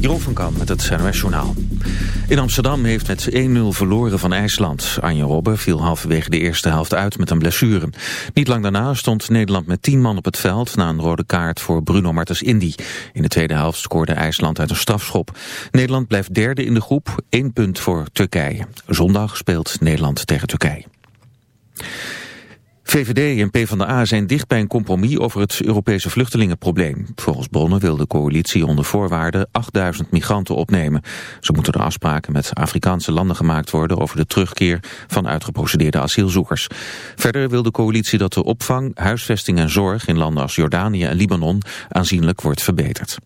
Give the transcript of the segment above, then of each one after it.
Jeroen van Kam met het NOS Journaal. In Amsterdam heeft met 1-0 verloren van IJsland. Anje Robben viel halverwege de eerste helft uit met een blessure. Niet lang daarna stond Nederland met 10 man op het veld... na een rode kaart voor Bruno Martens Indy. In de tweede helft scoorde IJsland uit een strafschop. Nederland blijft derde in de groep, één punt voor Turkije. Zondag speelt Nederland tegen Turkije. VVD en PvdA zijn dicht bij een compromis over het Europese vluchtelingenprobleem. Volgens bronnen wil de coalitie onder voorwaarden 8000 migranten opnemen. Zo moeten er afspraken met Afrikaanse landen gemaakt worden over de terugkeer van uitgeprocedeerde asielzoekers. Verder wil de coalitie dat de opvang, huisvesting en zorg in landen als Jordanië en Libanon aanzienlijk wordt verbeterd.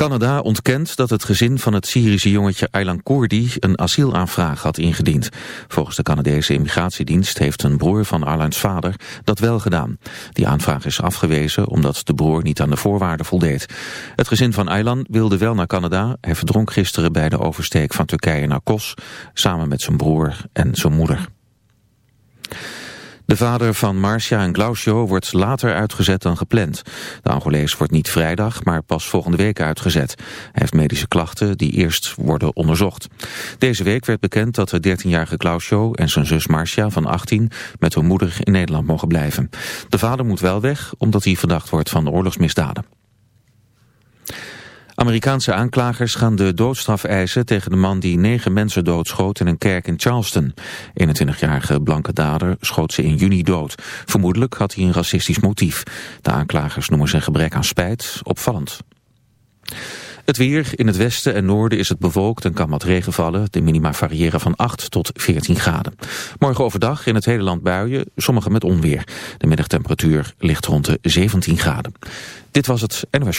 Canada ontkent dat het gezin van het Syrische jongetje Aylan Koordi een asielaanvraag had ingediend. Volgens de Canadese immigratiedienst heeft een broer van Arlans vader dat wel gedaan. Die aanvraag is afgewezen omdat de broer niet aan de voorwaarden voldeed. Het gezin van Aylan wilde wel naar Canada. Hij verdronk gisteren bij de oversteek van Turkije naar Kos samen met zijn broer en zijn moeder. De vader van Marcia en Glausio wordt later uitgezet dan gepland. De Angolees wordt niet vrijdag, maar pas volgende week uitgezet. Hij heeft medische klachten die eerst worden onderzocht. Deze week werd bekend dat de 13-jarige Glausio en zijn zus Marcia van 18 met hun moeder in Nederland mogen blijven. De vader moet wel weg, omdat hij verdacht wordt van oorlogsmisdaden. Amerikaanse aanklagers gaan de doodstraf eisen tegen de man die negen mensen doodschoot in een kerk in Charleston. 21-jarige blanke dader schoot ze in juni dood. Vermoedelijk had hij een racistisch motief. De aanklagers noemen zijn gebrek aan spijt opvallend. Het weer in het westen en noorden is het bewolkt en kan wat regen vallen. De minima variëren van 8 tot 14 graden. Morgen overdag in het hele land buien, sommige met onweer. De middagtemperatuur ligt rond de 17 graden. Dit was het NOS.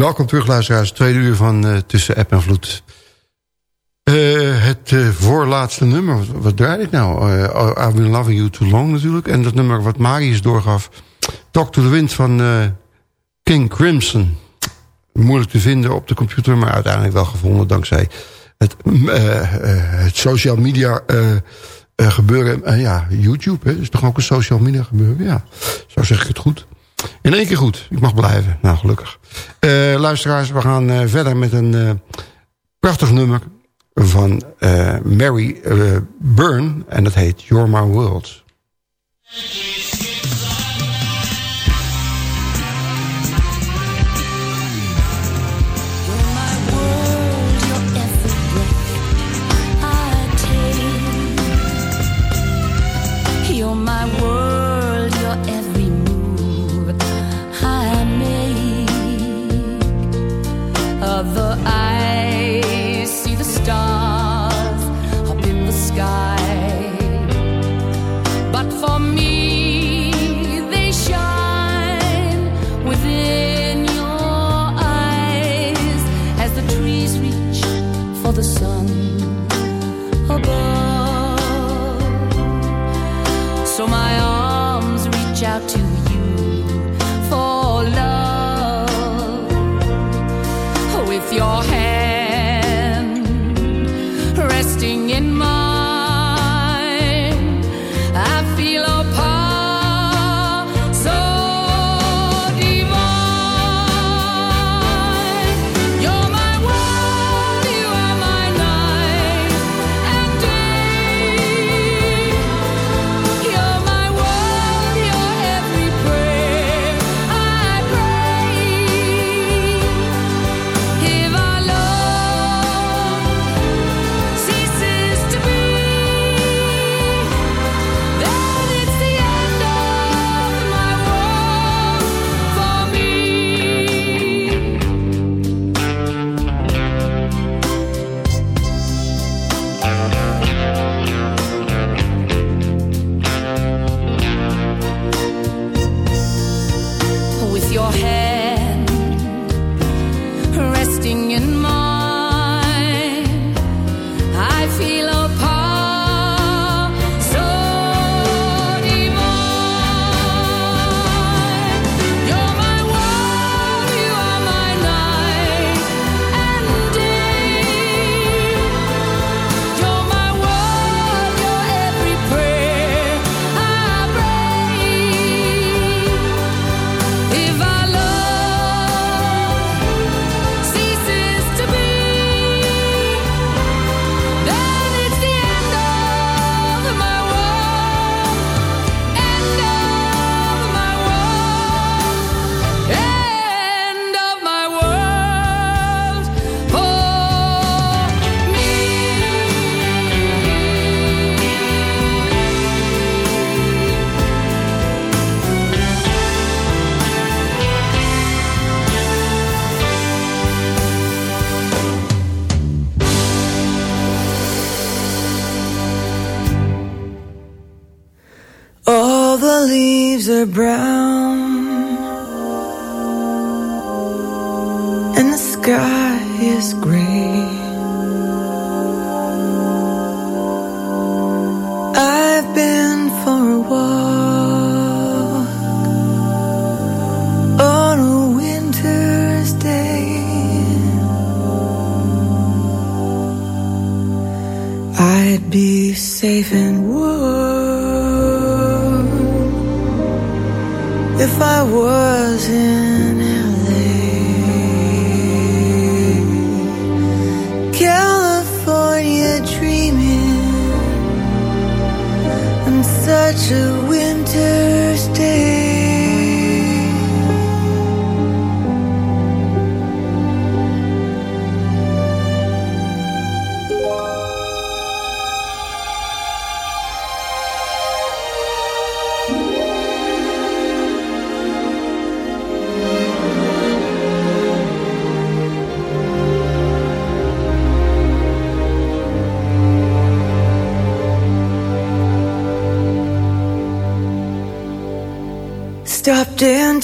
Welkom terug, luisteraars. Tweede uur van uh, Tussen App en Vloed. Uh, het uh, voorlaatste nummer, wat, wat draai ik nou? I've been loving you too long natuurlijk. En dat nummer wat Marius doorgaf. Talk to the Wind van King Crimson. Moeilijk te vinden op de computer, maar uiteindelijk wel gevonden dankzij het, het social media gebeuren. ja, YouTube hè, is toch ook een social media gebeuren? Ja, zo zeg ik het goed. In één keer goed. Ik mag blijven. Nou, gelukkig. luisteraars, we gaan verder met een prachtig nummer van Mary Byrne. En dat heet You're My World. You're my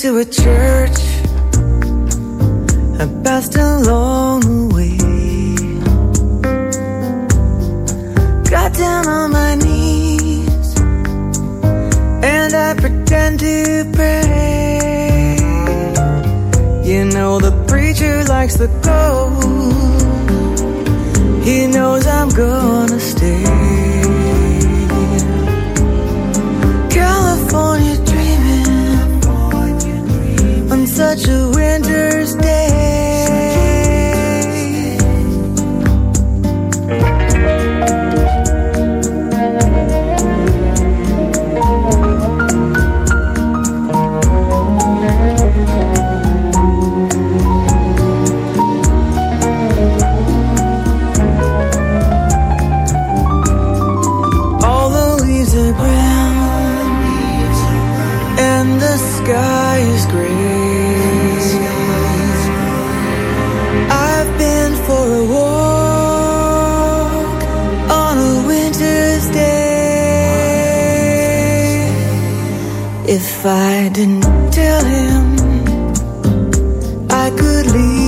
Into a church I passed along the way. Got down on my knees And I pretend to pray. You know the preacher likes the go He knows I'm gonna If I didn't tell him I could leave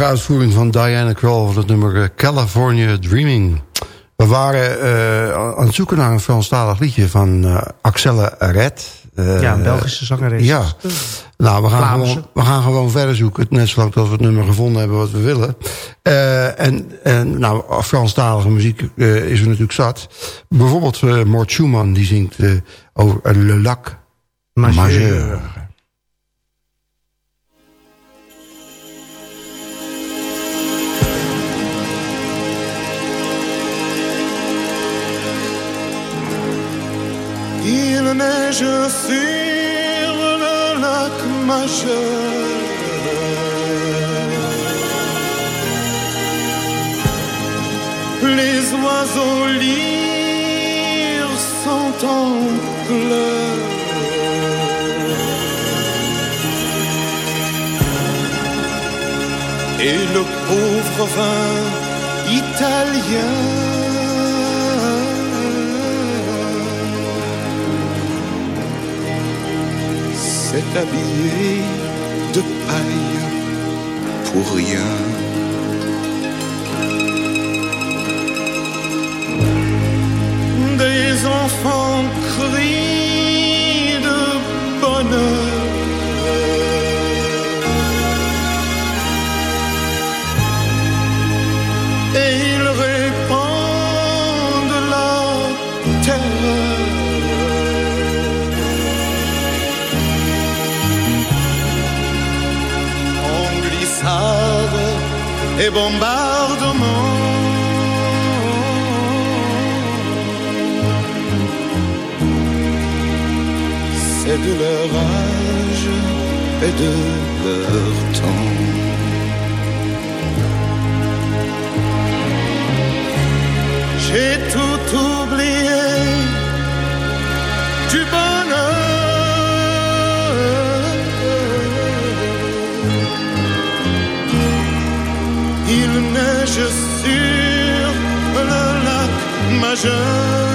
prachtige uitvoering van Diana Krall... van het nummer eh, California Dreaming. We waren uh, aan het zoeken naar een Franstalig liedje van uh, Axelle Red. Uh, ja, een Belgische zangeres. Ja. Nou, we gaan, gewoon, we gaan gewoon verder zoeken. Net zolang dat we het nummer gevonden hebben wat we willen. en, en nou, Franstalige muziek is er natuurlijk zat. Bijvoorbeeld Mort Schumann, die zingt over Le Lac Majeur. Majeur. Neige sur le lac majeur. Les oiseaux lyres sont en pleurs. Et le pauvre vin italien s'est habillé de paille pour rien. Des enfants crient des bombardements. C'est de leur âge et de leur majeur.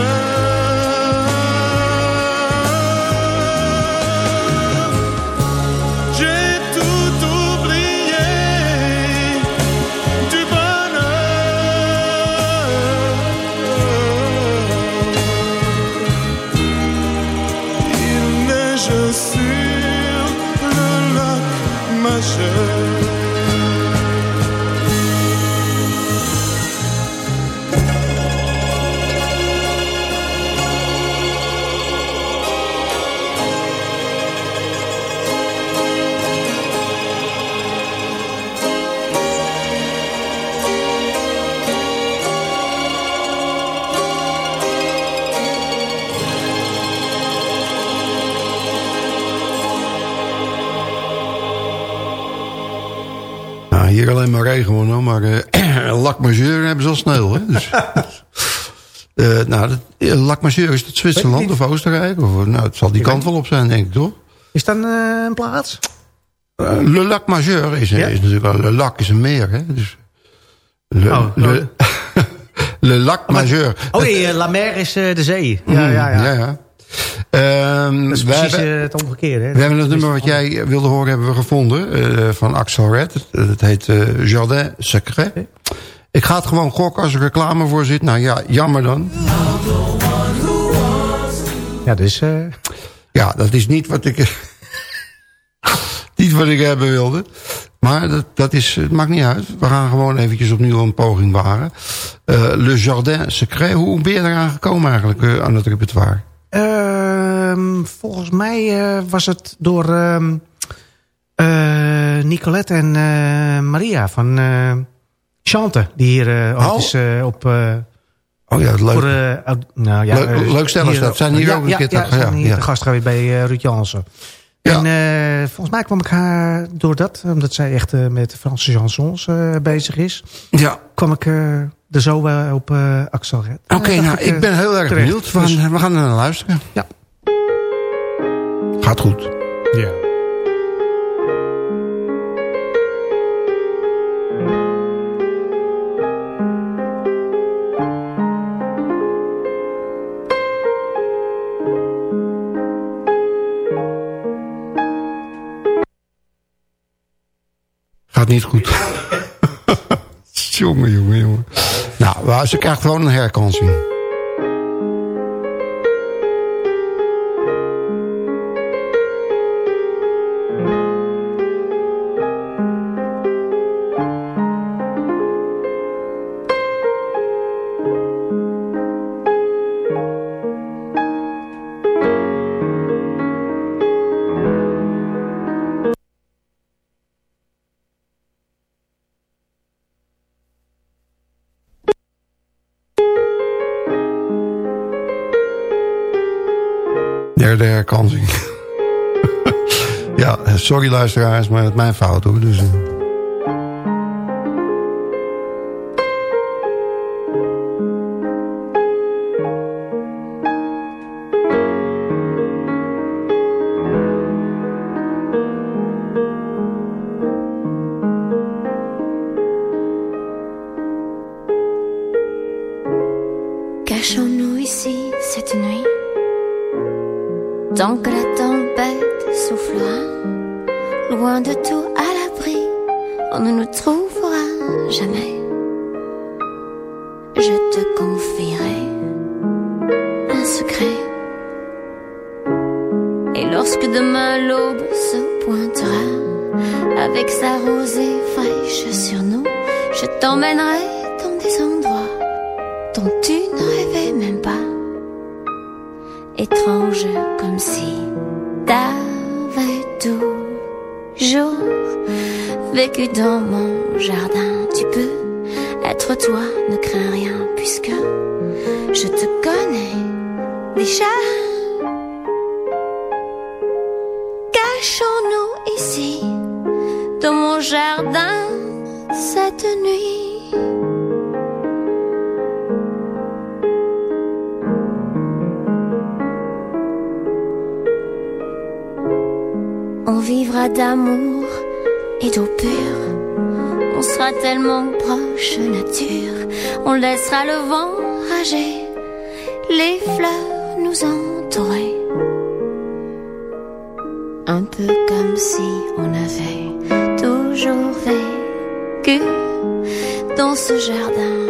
Lac eh, nou, dat, eh, lac majeur is het Zwitserland of Oostenrijk? Of, nou, het zal die kant wel op zijn, denk ik, toch? Is dat een, eh, een plaats? Eh, Le Lac Majeur is, Ja? is natuurlijk wel... Le Lac is een meer, hè? Dus, le, Oh, le, le Lac Majeur. Oh nee, eh, La Mer is eh, de zee. Ja, ja, ja. ja, ja. Ehm, Dat is precies hebben- eh, het omgekeerde. hè. We hebben het Dat nummer wat jij wilde horen hebben we gevonden. eh, van Axel Red. Het, het heet eh, Jardin Secret. Ik ga het gewoon gokken als er reclame voor zit. Nou ja, jammer dan. Ja, dus... eh, Ja, dat is niet wat ik... niet wat ik hebben wilde. Maar dat, dat is, het maakt niet uit. We gaan gewoon eventjes opnieuw een poging wagen. Eh, Le Jardin Secret. Hoe ben je eraan gekomen eigenlijk eh, aan het repertoire? Ehm, volgens mij was het door ehm, eh, Nicolette en Maria van Chante. Die hier eh, ooit Oh. eens eh, op, eh, Oh ja, leuk. Voor, uh, nou, ja, leuk, leuk stellen dat. Zijn hier ja, ook een ja, keer ja, te ja, ja, de gast geweest bij uh, Ruud Jansen. Ja. En uh, volgens mij kwam ik haar door dat, omdat zij echt uh, met Franse chansons uh, bezig is. Ja. Kwam ik er zo op Axel Oké, okay, nou, ik, ik, ben heel erg terecht. benieuwd. We, dus... we gaan er naar luisteren. Ja. Gaat goed. Ja. Niet goed. jongen, jongen, jongen. Nou, ze krijgt gewoon een herkansing. Derde herkansing. ja, sorry luisteraars, maar het is mijn fout hoor. Dus, uh... Cachons-nous ici Tant que la tempête soufflera, loin de tout à l'abri, on ne nous trouvera jamais. Je te confierai un secret. Et lorsque demain l'aube se pointera, avec sa rosée fraîche sur nous, je t'emmènerai dans mon jardin. Tu peux être toi, ne crains rien puisque je te connais déjà. Cachons-nous ici dans mon jardin cette nuit. On vivra d'amour tellement proche nature. On laissera le vent rager, les fleurs nous entourer. Un peu comme si on avait toujours vécu dans ce jardin.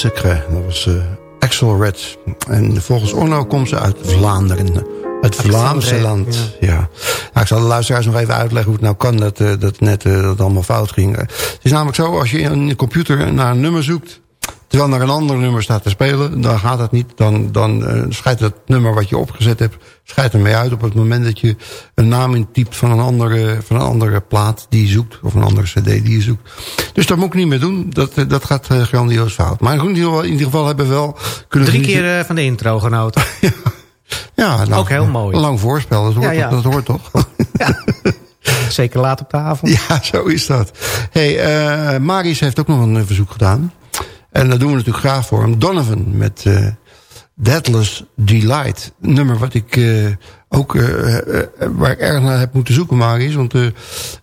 Secret. Dat was uh, Axel Red. En volgens Orno komt ze uit Vlaanderen. Het Vlaamse land, ja. Nou, ik zal de luisteraars nog even uitleggen hoe het nou kan dat, uh, dat net uh, dat allemaal fout ging. het is namelijk zo, als je in de computer naar een nummer zoekt... terwijl naar een ander nummer staat te spelen, dan gaat dat niet. Dan, dan uh, scheidt het nummer wat je opgezet hebt, scheidt ermee uit... op het moment dat je een naam intypt van een andere, van een andere plaat die je zoekt... of een andere cd die je zoekt. Dus dat moet ik niet meer doen. Dat, dat gaat grandioos fout. Maar in ieder geval hebben we wel kunnen... Drie keer van de intro genoten. ja. Ja, nou, ook heel mooi. Lang voorspel, dat hoort, ja, ja. Dat hoort toch? Ja. Zeker laat op de avond. Ja, zo is dat. hey, uh, Marius heeft ook nog een verzoek gedaan. En dat doen we natuurlijk graag voor hem. Donovan met uh, Deadless Delight. Een nummer wat ik uh, ook, waar ik erg naar heb moeten zoeken, Marius. Want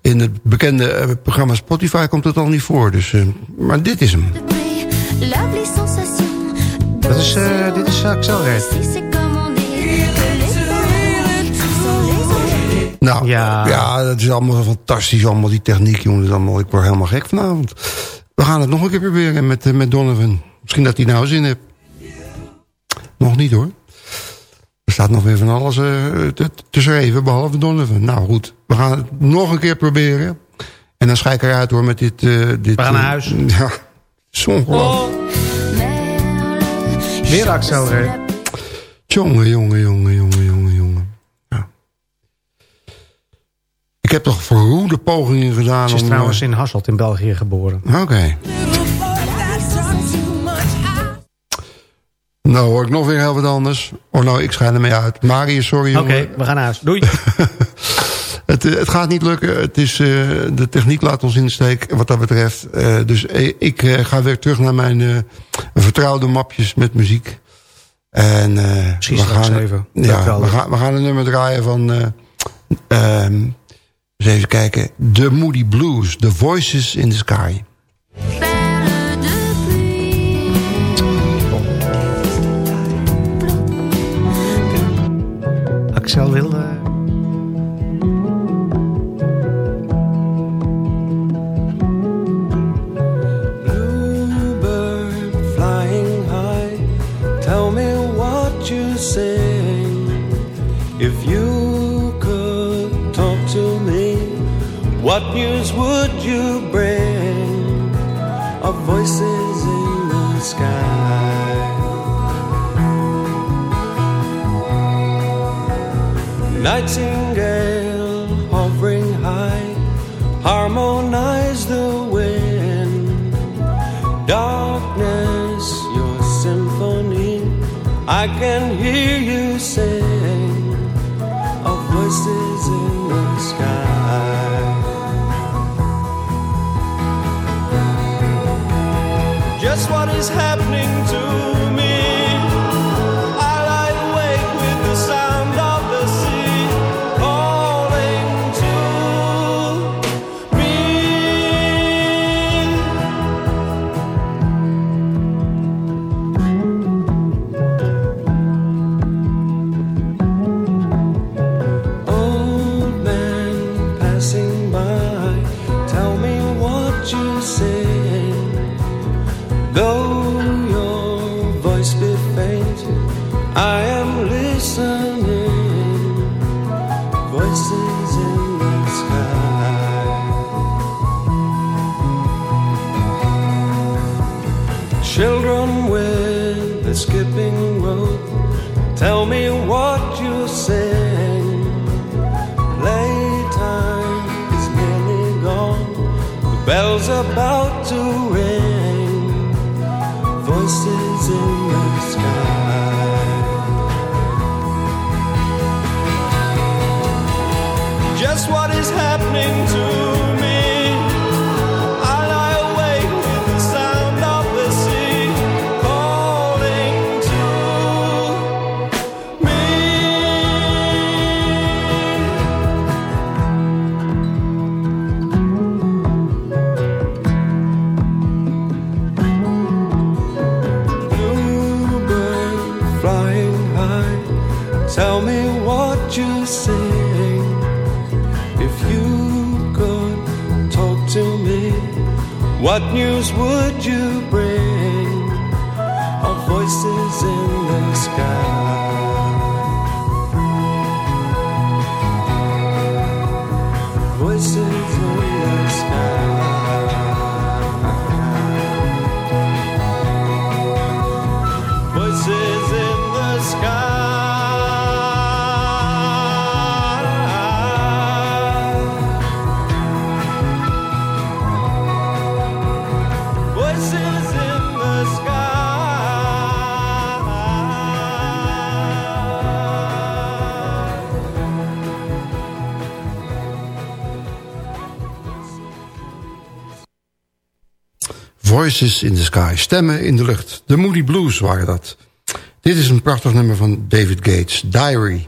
in het bekende programma Spotify komt het al niet voor. Dus, maar dit is hem. Dat is, dit is Axel Red. Nou, ja. ja, dat is allemaal fantastisch. Allemaal die techniek, jongens. Allemaal, ik word helemaal gek vanavond. We gaan het nog een keer proberen met, eh, met Donovan. Misschien dat hij nou zin heeft. Nog niet hoor. Er staat nog weer van alles uh, te, te schrijven, behalve Donovan. Nou goed, we gaan het nog een keer proberen. En dan schijk ik eruit hoor met dit... Uh, dit we gaan naar huis. ja, zongelooflijk. Weer Axel, hè? Jongen, jongen, jongen, jongen, jongen, jongen. Ik heb toch verroede pogingen gedaan. Ze is trouwens in Hasselt in België geboren. Oké. Nou hoor ik nog weer heel wat anders. Oh nou, ik schijn ermee uit. Marius, sorry Oké, we gaan naar huis. Doei. het, eh, het gaat niet lukken. Het is, uh, de techniek laat ons in de steek wat dat betreft. Uh, dus ik uh, ga weer terug naar mijn vertrouwde mapjes met muziek. En we gaan, even. Ja, we gaan, we gaan een nummer draaien van... Um, eens even kijken. The Moody Blues, The Voices in the Sky. Axel sky? happy. skipping rope. Tell me what you sing. Playtime is nearly gone. The bell's about to ring. Voices in the news would In the Sky, stemmen in de lucht. De Moody Blues waren dat. Dit is een prachtig nummer van David Gates, Diary.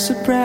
Surprise.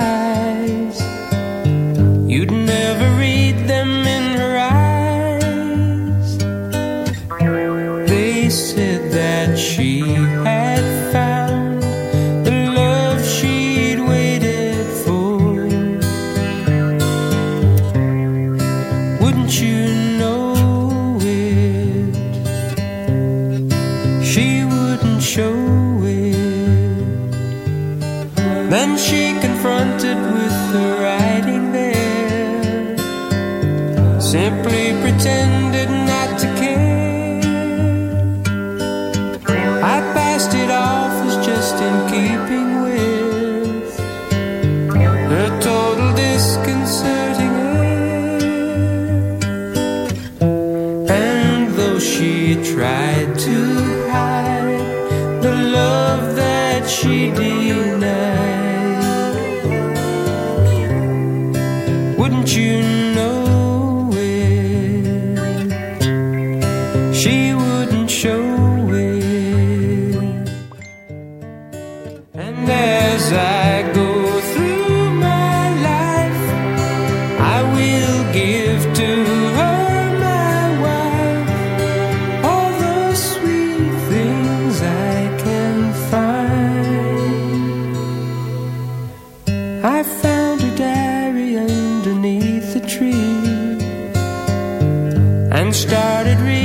I found her diary underneath the tree and started reading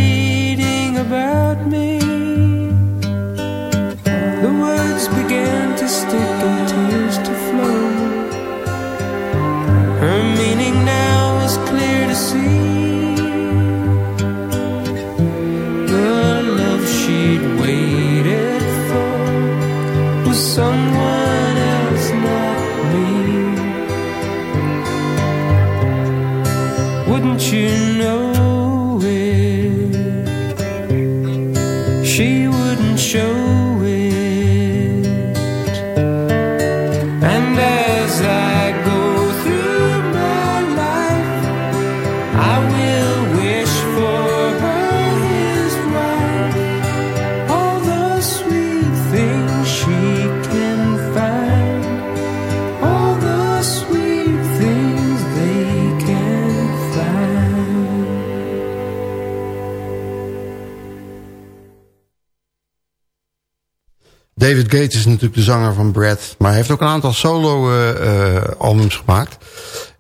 David Gates is natuurlijk de zanger van Brad. Maar hij heeft ook een aantal solo-albums gemaakt.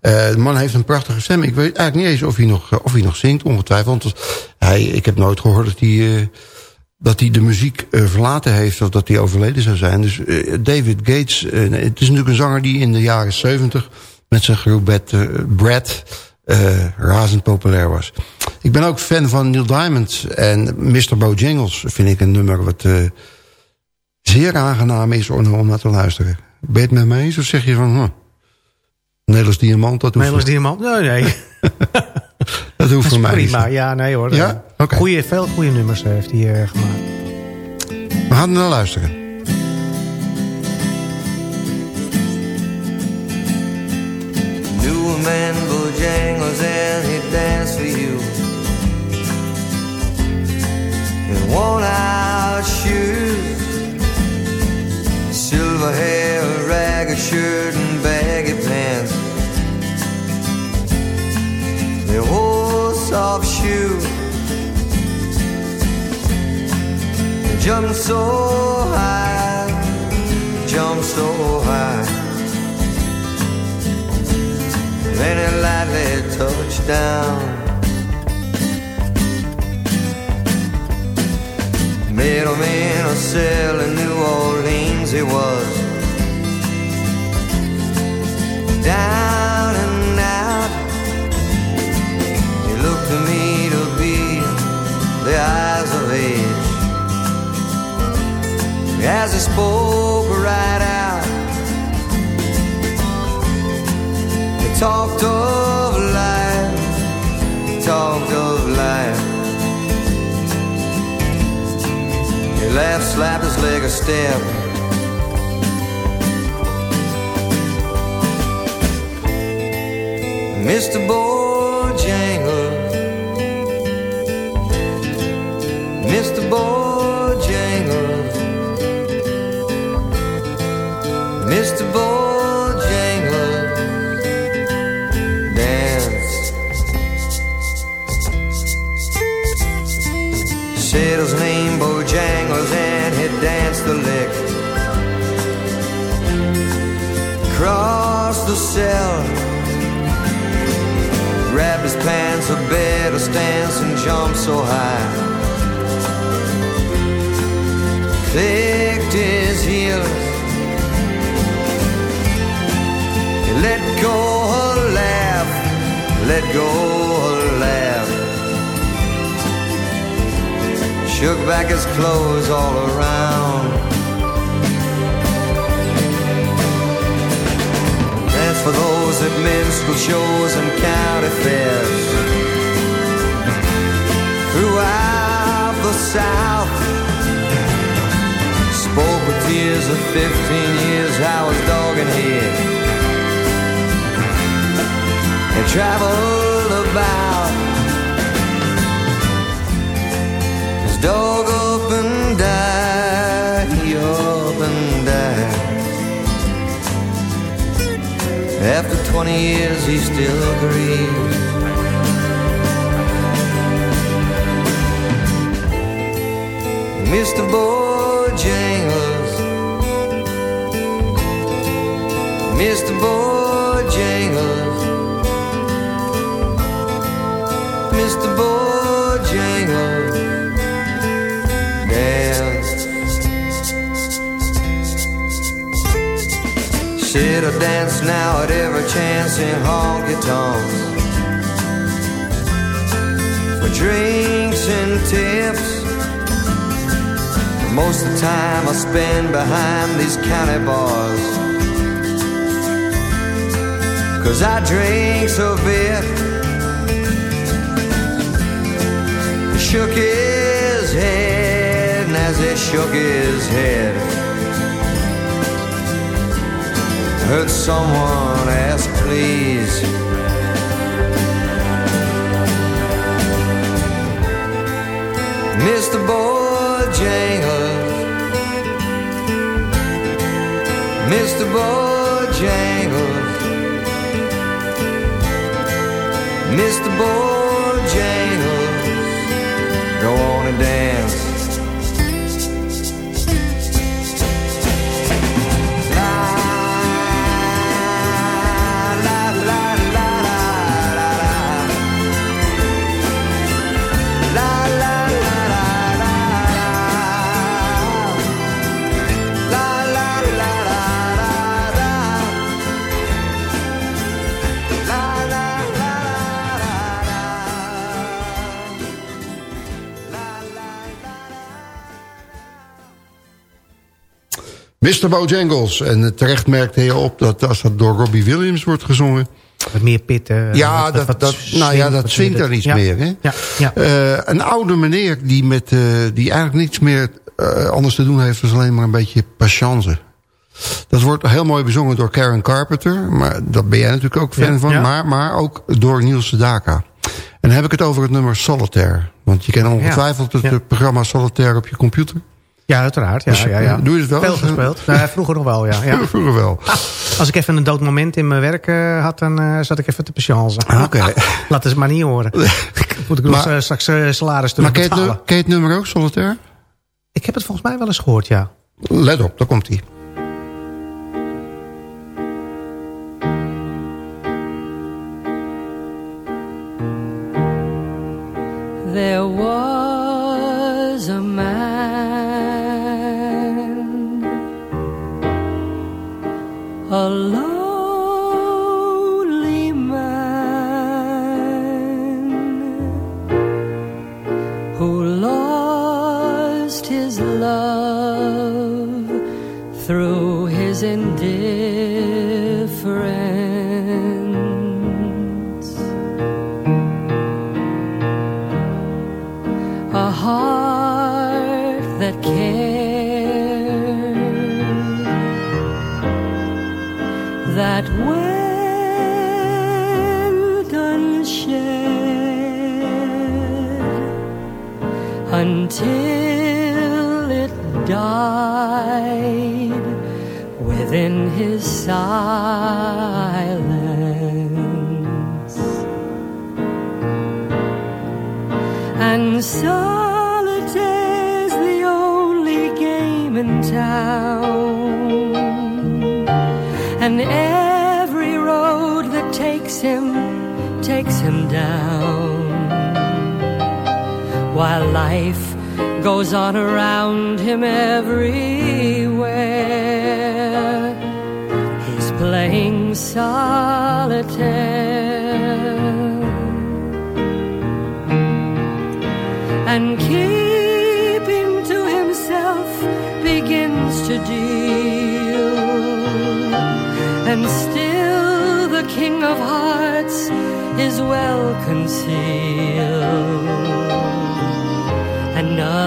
Eh, de man heeft een prachtige stem. Ik weet eigenlijk niet eens of hij nog, eh, of hij nog zingt, ongetwijfeld. Want hij, ik heb nooit gehoord dat hij, eh, dat hij de muziek eh, verlaten heeft... of dat hij overleden zou zijn. Dus eh, David Gates, eh, het is natuurlijk een zanger die in de jaren 70... met zijn groep Brad, eh, eh, razend populair was. Ik ben ook fan van Neil Diamond en Mr. Bojangles... vind ik een nummer wat... zeer aangenaam is om, om naar te luisteren. Ben je het met mij eens of zeg je van... Huh, Nederlands Diamant, dat hoeft, Nederlands Diamant? Nee, nee. dat hoeft Dat voor mij niet. prima. Ja, nee hoor. Ja? Oké. Goeie, veel goede nummers heeft hij eh, gemaakt. We gaan er naar luisteren. Knew a man Bojangles and he'd dance for you In worn out shoes Silver hair, a ragged shirt and baggy pants. They wore soft. They jumped so high, jumped so high. Then it lightly touched down. Middleman a cell in New Orleans he was. Down and out He looked to me to be the eyes of age. As he spoke right out He talked of life He talked of life. He laughed, slapped his leg a step. Mr. Bojangles, Mr. Bojangles, Mr. Bojangles, dance. Said his name Bojangles and he danced the lick Across the cell Grabbed his pants a better stance and jumped so high. Clicked his heels. He let go a laugh. Let go a laugh. Shook back his clothes all around. Those at minstrel shows and county fairs. Throughout the South, spoke with tears of 15 years, how his dog and head. And traveled about his dog up and died, he up and After 20 years, he still grieves. Mr. Bojangles, Mr. Bojangles, Mr. Bojangles Sit or dance now at every chance in honky tonks. For drinks and tips. Most of the time I spend behind these county bars. Cause I drink so bit. Shook his head and as he shook his head Heard someone ask please Mr. Bojangles Mr. Bojangles Mr. Bojangles Go on and dance Mr. Bojangles. En terecht merkte je op dat als dat door Robbie Williams wordt gezongen... Wat meer pitten. Ja, wat- dat, wat dat, nou ja, dat swingt er iets Ja. meer. Hè? Ja, ja. Eh, een oude meneer die, met, eh, die eigenlijk niets meer eh, anders te doen heeft... dan alleen maar een beetje patience. Dat wordt heel mooi bezongen door Karen Carpenter. Maar dat ben jij natuurlijk ook fan Ja, van. ja. Maar, maar ook door Niels Sedaka. En dan heb ik het over het nummer Solitaire. Want je kent ongetwijfeld het ja. eh, programma Solitaire op je computer. Ja, uiteraard. Ja, Dus, ja, ja. doe je het wel? Veel gespeeld. Nee, vroeger nog wel, ja. ja. Vroeger wel. Als ik even een dood moment in mijn werk eh, had, dan eh, zat ik even te patiënten. Ah, Oké. Laat het maar niet horen. Moet ik Maar- eh, straks salaris Maar terug nu- ken je het nummer ook, Solitaire? Ik heb het volgens mij wel eens gehoord, ja. Let op, daar komt hij.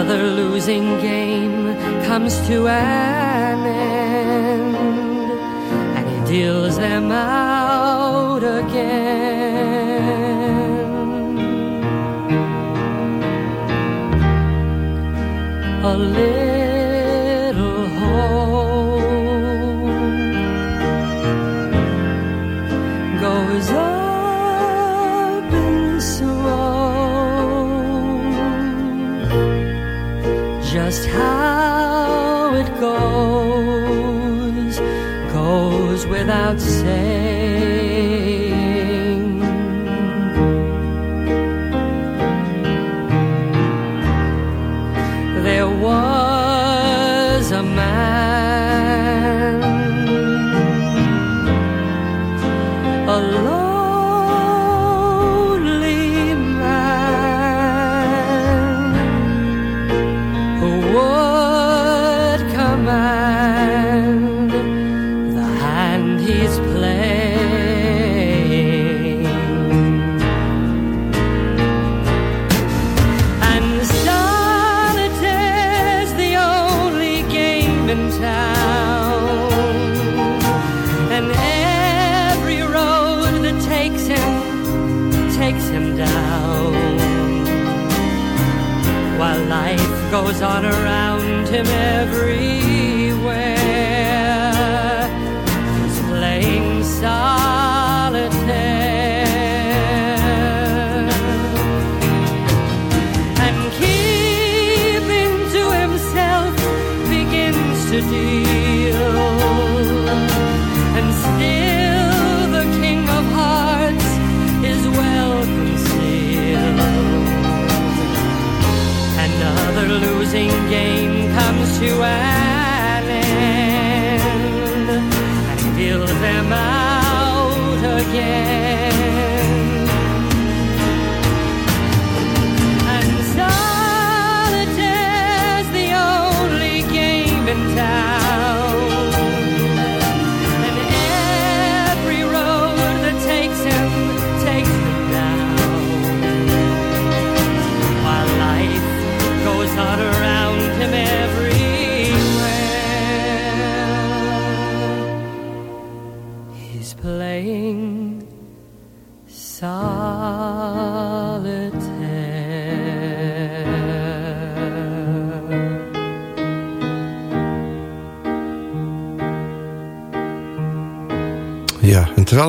Another losing game comes to an end and he deals them out again. A little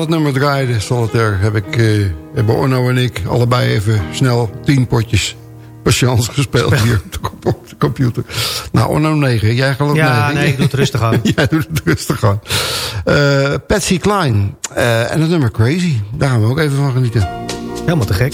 het nummer draaide, Solitaire, heb ik, eh, hebben Orno en ik allebei even snel tien potjes patience gespeeld hier op de, computer. Nou, Orno 9, jij gelooft Ja, 9. nee, ik doe het rustig aan. jij doet het rustig aan. Eh, Patsy Klein eh, en het nummer Crazy, daar gaan we ook even van genieten. Helemaal te gek.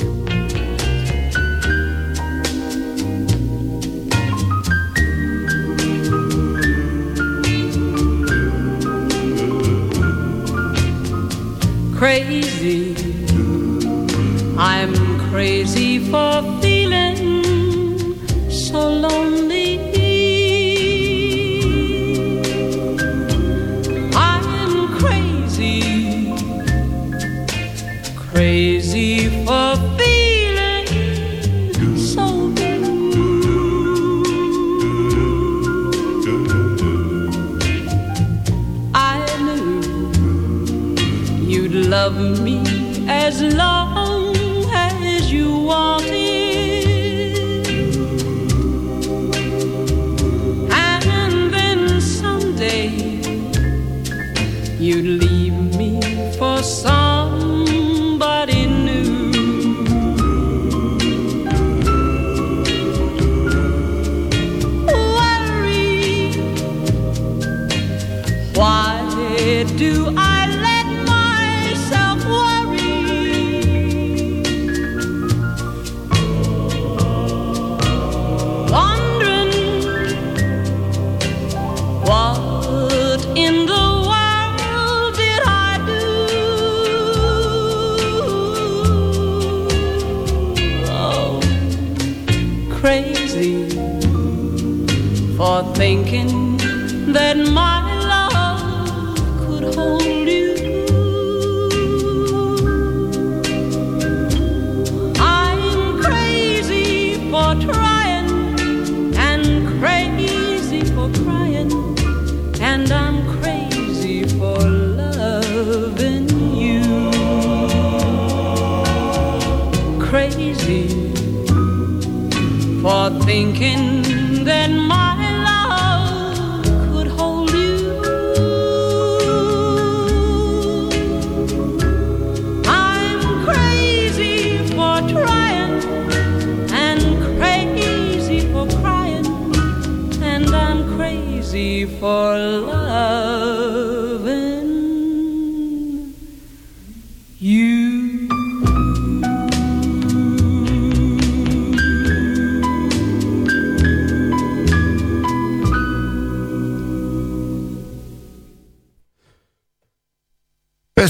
For feeling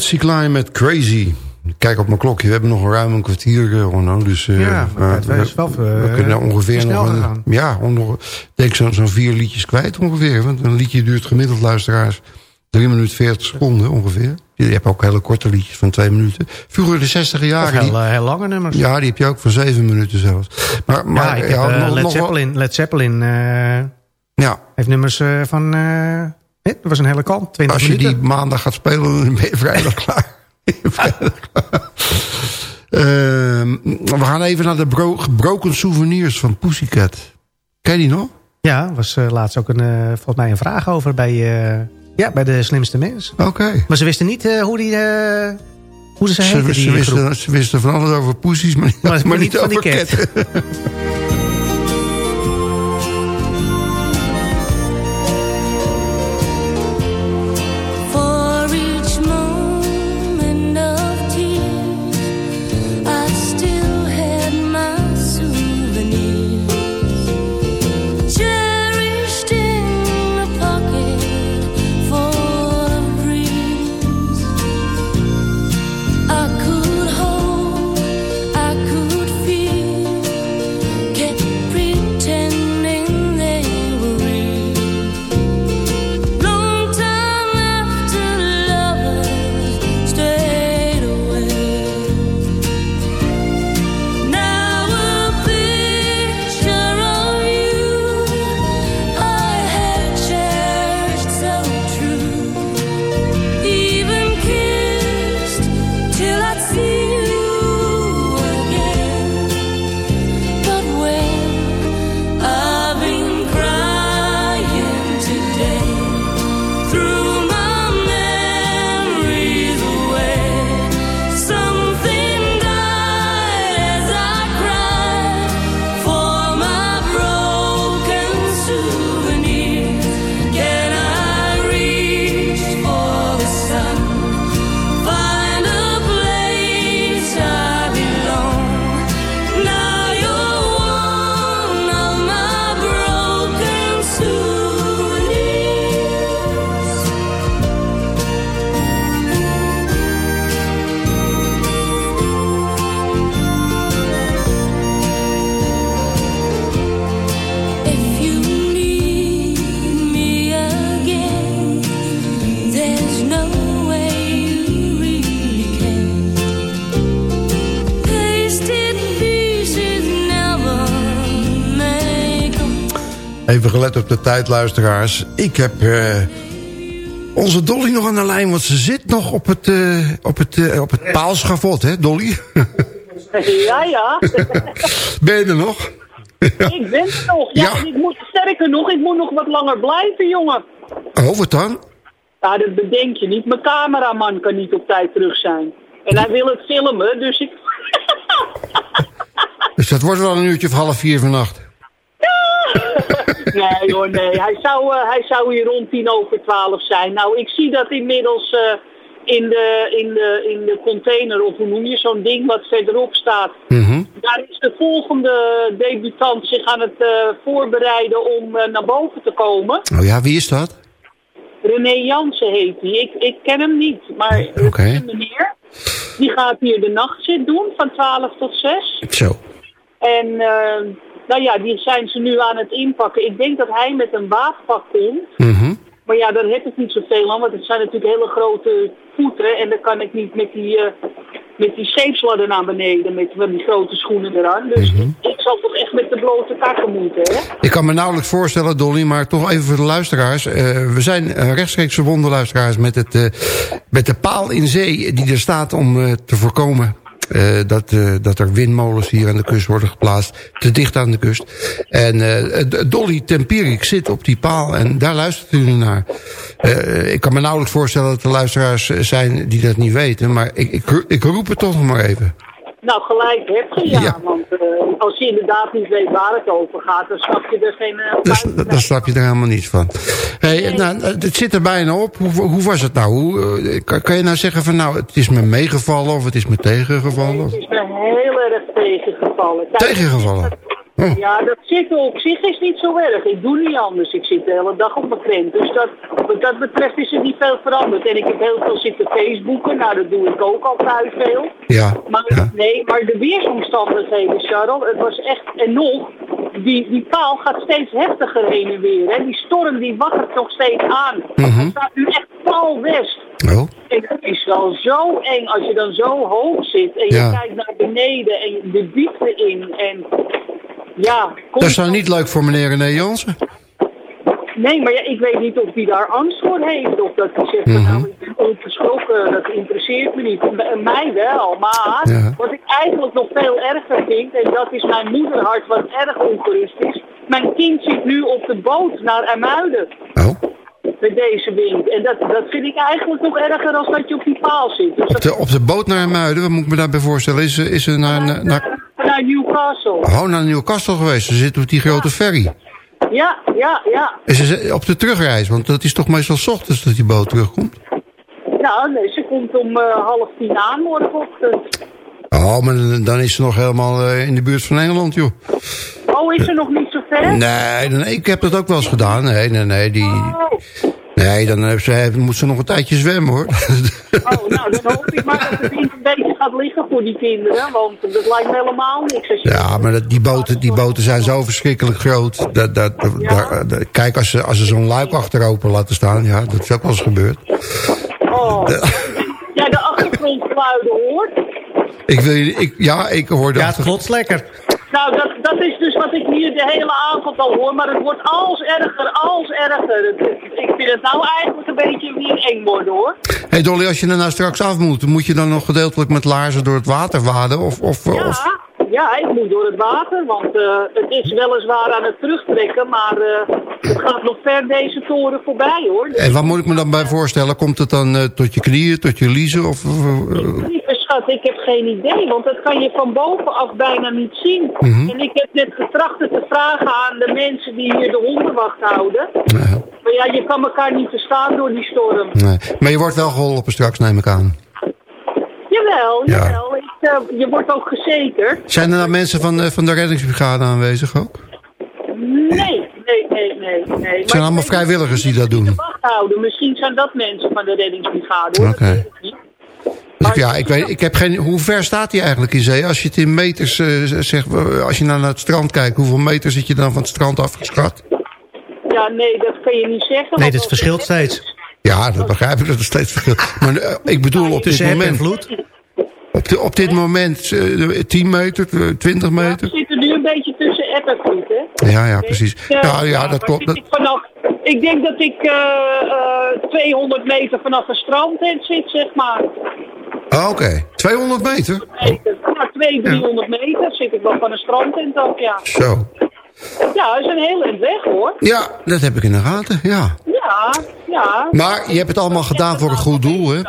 Patsy Klein met Crazy. Kijk op mijn klokje, we hebben nog een ruim een kwartier, eh, Orno. Dus, eh, Ja, het is wel, eh, we kunnen ongeveer nog een, ja, ik denk zo'n zo'n vier liedjes kwijt ongeveer. Want een liedje duurt gemiddeld, luisteraars, 3 minuten 40 seconden ongeveer. Je hebt ook hele korte liedjes van 2 minuten. Vroeger de 60 Of jaren. heel, die- eh, heel lange nummers. ja, die heb je ook van 7 minuten zelfs. Maar, maar ja, ik heb ja, eh, nog- Led nog Zeppelin. Led Zeppelin eh, Ja, heeft nummers eh, van... dat was een hele kant, 20 als je minuten. die maandag gaat spelen, dan ben je vrijdag klaar. Vrijdag klaar. Ehm, we gaan even naar de bro gebroken souvenirs van Pussycat. Ken je die nog? Ja, was eh, laatst ook een, eh, volgens mij een vraag over bij, eh, ja, bij de slimste mens. Oké. Maar ze wisten niet hoe die... hoe ze Ze, heette, ze, die wisten, ze wisten van alles over poesies, maar, niet- Maar- maar, niet van die over ketten. Even gelet op de tijd, luisteraars. Ik heb eh, onze Dolly nog aan de lijn, want ze zit nog op het, eh, op het, eh, op het paalschavot, hè Dolly? Ja, ja. ben je er nog? Ik ben er nog. Ja, ik moet, sterker nog, ik moet nog wat langer blijven, jongen. Oh, wat dan? Ja, dat bedenk je niet. Mijn cameraman kan niet op tijd terug zijn. En hij wil het filmen, dus ik... Dus dat wordt wel een uurtje of half vier vannacht. Nee hoor, nee. Hij zou, eh, hij zou hier rond tien over twaalf zijn. Nou, ik zie dat inmiddels eh, in, de, in, de, in de container, of hoe noem je zo'n ding wat verderop staat. Mhm. Daar is de volgende debutant zich aan het eh, voorbereiden om naar boven te komen. Oh ja, wie is dat? René Jansen heet hij. Ik, ik ken hem niet, maar een meneer. Die gaat hier de nachtzit doen van 12 tot 6. Zo. En eh, nou ja, die zijn ze nu aan het inpakken. Ik denk dat hij met een waagpak komt. Mhm. Maar ja, daar heb ik niet zoveel aan, want het zijn natuurlijk hele grote voeten. En dan kan ik niet met die, eh met die scheepsladder naar beneden, met van die grote schoenen eraan. Dus Mhm. ik zal toch echt met de blote kakken moeten, hè? Ik kan me nauwelijks voorstellen, Dolly, maar toch even voor de luisteraars. Eh, we zijn eh, rechtstreeks verbonden, luisteraars, met, het, met de paal in zee die er staat om te voorkomen... eh, dat, eh, dat er windmolens hier aan de kust worden geplaatst, te dicht aan de kust. En D- Dolly Tempierik zit op die paal en daar luistert u nu naar. Ik kan me nauwelijks voorstellen dat er luisteraars zijn die dat niet weten, maar ik, ik, ik roep het toch nog maar even. Nou, gelijk heb je, ja. Ja. Want eh, als je inderdaad niet weet waar het over gaat, dan snap je er geen... eh, Dus, daar snap je er helemaal niets van. Hey, nou, het zit er bijna op. Hoe, hoe was het nou? Hoe, eh, kan, kan je nou zeggen van nou, het is me meegevallen of het is me tegengevallen? Het is me heel erg tegengevallen. Kijk, Tegengevallen? Ja, dat zitten op zich is niet zo erg. Ik doe niet anders. Ik zit de hele dag op mijn krent. Dus dat, wat dat betreft is er niet veel veranderd. En ik heb heel veel zitten Facebooken. Nou, dat doe ik ook altijd veel. Ja, Maar ja. nee, maar de weersomstandigheden, Charles, het was echt... En nog, die, die paal gaat steeds heftiger heen en weer. Hè. Die storm die wakkert nog steeds aan. Mhm. Het staat nu echt pal west. Oh, En het is wel zo eng als je dan zo hoog zit en je Ja. kijkt naar beneden en de diepte in. En ja, dat is kom- nou niet leuk voor meneer René Jansen. Nee, maar ja, ik weet niet of hij daar angst voor heeft. Of dat hij zegt, van, Mhm. nou, onverschrokken, dat interesseert me niet. M- Mij wel, maar Ja. wat ik eigenlijk nog veel erger vind, en dat is mijn moederhart wat erg ongerust is. Mijn kind zit nu op de boot naar Ermuiden Oh, met deze wind. En dat, dat vind ik eigenlijk nog erger dan dat je op die paal zit. Dus op de, op de boot naar Muiden, wat moet ik me daarbij voorstellen? Is, is ze naar, naar, naar, Newcastle. oh, naar Newcastle geweest? Ze zit op die grote ferry. Ja, ja, ja. Is ze op de terugreis? Want dat is toch meestal 's ochtends dat die boot terugkomt? Nou, nee, ze komt om eh, half tien aan morgenochtend. Oh, maar dan- dan is ze nog helemaal eh, in de buurt van Engeland, joh. Oh, is ze nog niet zo ver? Nee, nee, ik heb dat ook wel eens gedaan. Nee, nee, nee. Die, Oh. Nee dan heeft ze, moet ze nog een tijdje zwemmen, hoor. oh, nou, dan hoop ik maar dat het wind een beetje gaat liggen voor die kinderen. Want dat lijkt me helemaal niks. Ja, maar dat, die, boten, die boten zijn zo verschrikkelijk groot. Dat, dat, daar- daar- kijk, als ze, als ze zo'n luik achteropen laten staan, ja, dat is ook wel eens gebeurd. Oh. Ja, de achtergrondgeluiden hoort. Ik wil je, ik, ja, ik hoorde Ja, het klotst lekker. Nou, dat, dat is dus wat ik hier de hele avond al hoor. Maar het wordt als erger, als erger. Ik vind het nou eigenlijk een beetje weer eng worden, hoor. hey Dolly, als je er nou straks af moet, moet je dan nog gedeeltelijk met laarzen door het water waden? Of, of, Ja, of, ja, ik moet door het water, want eh, het is weliswaar aan het terugtrekken, maar eh, het gaat nog ver deze toren voorbij hoor. En wat moet ik me dan bij voorstellen? Komt het dan eh, tot je knieën, tot je liezen? Of, schat, ik heb geen idee, want dat kan je van bovenaf bijna niet zien. Mhm. En ik heb net getracht het te vragen aan de mensen die hier de hondenwacht houden. nee, Maar ja, je kan elkaar niet verstaan door die storm. nee. Maar je wordt wel geholpen straks, neem ik aan. Jawel, Ja. jawel. Ik, eh, je wordt ook gezekerd. Zijn er nou mensen van, de- van de reddingsbrigade aanwezig ook? Nee, nee, nee, nee. nee. Het zijn allemaal vrijwilligers die dat doen. De wacht houden. Misschien zijn dat mensen van de reddingsbrigade. Oké. Dus ja, ik weet, ik heb geen, hoe ver staat hij eigenlijk in zee? Als je het in meters eh, zegt, eh, als je nou naar het strand kijkt, hoeveel meter zit je dan van het strand afgeschat? Ja, nee, dat kan je niet zeggen. Nee, dat verschilt steeds. Ja, dat begrijp ik, dat is steeds veel. Maar eh, ik bedoel op dit Tussen moment, vloed. op, di- op dit moment eh, 10 meter, eh, 20 Ja, we meter? zitten nu een beetje tussen app en vloed, hè? Ja, ja, precies. Ja, ja, dat klopt. Dat- Ik, vanaf, ik denk dat ik eh, eh, 200 meter vanaf een strandtent zit, zeg maar. Ah, Oké, 200 meter? Nou, 200, 300 meter zit ik wel van een strandtent af, ja. Zo. Ja, dat is een heel eind weg, hoor. Ja, dat heb ik in de gaten, ja. Ja, ja. Maar je hebt het allemaal gedaan voor een goed doel, hè?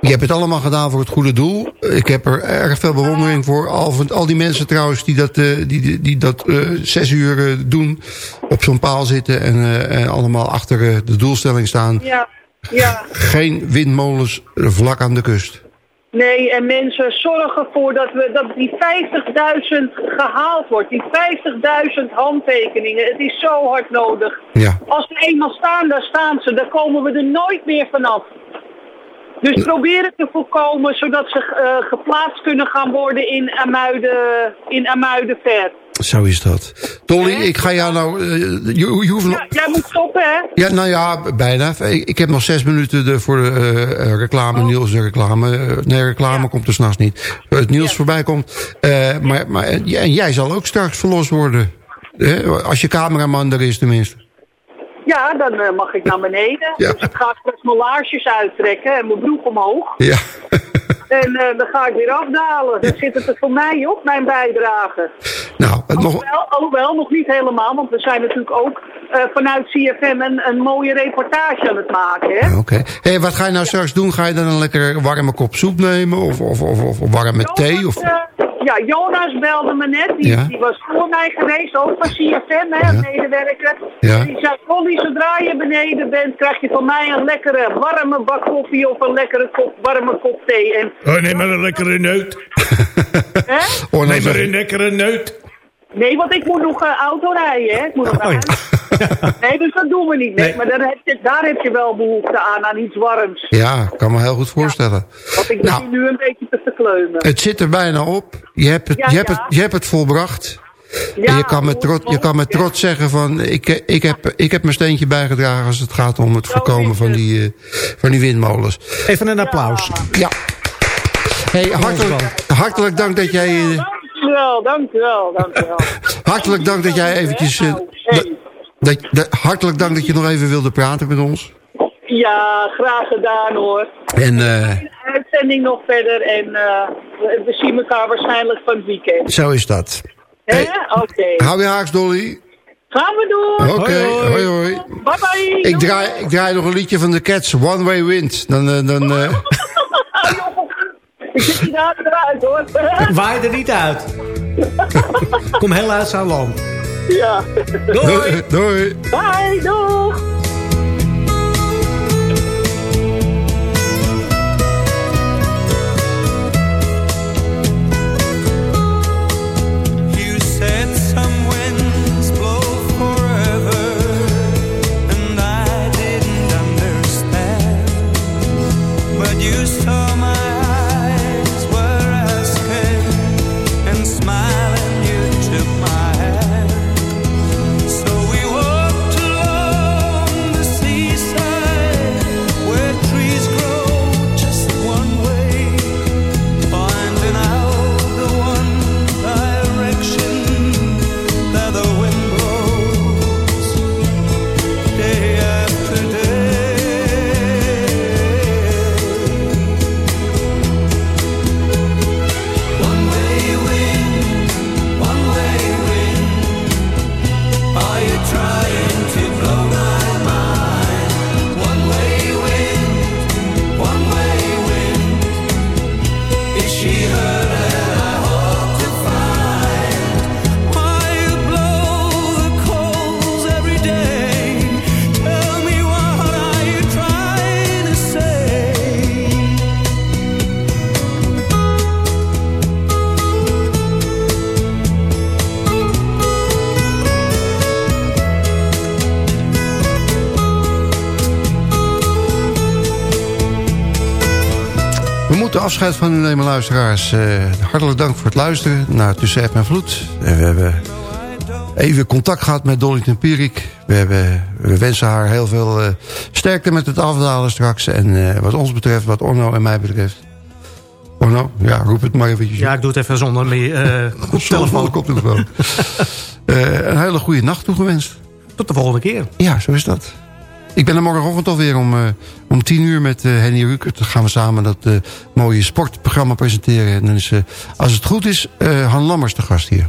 Je hebt het allemaal gedaan voor het goede doel. Ik heb er erg veel bewondering voor. Al, al die mensen trouwens die dat, eh, die, die, die dat eh, zes uur eh, doen. Op zo'n paal zitten en, en allemaal achter de doelstelling staan. Ja, ja. Geen windmolens vlak aan de kust. Nee, en mensen zorgen ervoor dat, we, dat die 50.000 gehaald wordt. Die 50.000 handtekeningen. Het is zo hard nodig. Ja. Als ze eenmaal staan, daar staan ze. Dan komen we er nooit meer vanaf. Dus probeer het te voorkomen, zodat ze eh, geplaatst kunnen gaan worden in Amuiden, in. Zo is dat. Dolly, ik ga jou nou... eh, je, je hoeft nog... Ja, jij moet stoppen, hè? Ja, nou ja, bijna. Ik ik heb nog zes minuten de, voor de eh, eh, reclame, Niels de reclame. Nee, reclame Ja. komt er s'nachts niet. Het Ja. voorbij komt. Maar, maar en jij- zal ook straks verlost worden. Eh, als je cameraman er is tenminste. Ja, dan mag ik naar beneden. Ja. Dus ik ga straks mijn laarsjes uittrekken en mijn broek omhoog. Ja. En dan ga ik weer afdalen. Dan zit het er voor mij op, mijn bijdrage. Nou, het nog, Alhoewel, alhoewel, nog niet helemaal, want we zijn natuurlijk ook eh, vanuit CFM een, een mooie reportage aan het maken. Hè? Oké. Hey, wat ga je nou straks doen? Ga je dan een lekker warme kop soep nemen? Of, of, of, of warme thee? Of... eh, ja, Jonas belde me net. Die, Ja. die was voor mij geweest, ook van CFM, hè, Ja. medewerker. Ja. Die zei, Polly, zodra je beneden bent, krijg je van mij een lekkere warme bak koffie of een lekkere kop, warme kop thee. En, Oh, neem maar een lekkere neut. Oh, nee, Neem maar een lekkere neut. Nee, want ik moet nog eh, auto rijden, hè. Ik moet nog naar Oh. Nee, dus dat doen we niet. Nee. Nee. Maar daar heb, je, daar heb je wel behoefte aan, aan iets warms. Ja, kan me heel goed voorstellen. Want ik Nou. begin nu een beetje te verkleumen. Het zit er bijna op. Je hebt het, Ja, je hebt het, je hebt het volbracht. Ja, en je kan met trots, je kan met ja. trots zeggen van... Ik, ik, heb, ik heb mijn steentje bijgedragen als het gaat om het voorkomen van die, eh, van die windmolens. Even een applaus. Ja. Hey, hartelijk, hartelijk dank dat jij... Dankjewel, dankjewel, dankjewel. Hartelijk dank dat jij eventjes... dat, dat- hartelijk dank dat je nog even wilde praten met ons. Ja, graag gedaan hoor. En eh, Uitzending nog verder en eh, we, zien elkaar waarschijnlijk van het weekend. zo is dat. Hey. Oké. Hou je haaks, Dolly. Gaan we doen. Oké, hoi hoi. Bye bye. Ik draai, ik draai nog een liedje van de Cats, One Way Wind. Dan, eh, dan, eh, Ik zit hier eruit hoor. Waai er niet uit. Kom heel uit zo'n land. Ja. Doei. doei. Bye, doeg. Afscheid van u nemen, luisteraars. Eh, hartelijk dank voor het luisteren naar Tussen App en Vloed. En we hebben even contact gehad met Dolly Tempierik. We, hebben, we wensen haar heel veel eh, sterkte met het afdalen straks. En eh, wat ons betreft, wat Orno en mij betreft. Orno, ja, roep het maar eventjes. Ja, ik doe het even zonder meer, koptelefoon. eh, een hele goede nacht toegewenst. Tot de volgende keer. Ja, zo is dat. Ik ben er morgenochtend alweer om, eh, om tien uur met eh, Henny Rukert. Dan gaan we samen dat eh, mooie sportprogramma presenteren. En dan is, als het goed is, Han Lammers de gast hier.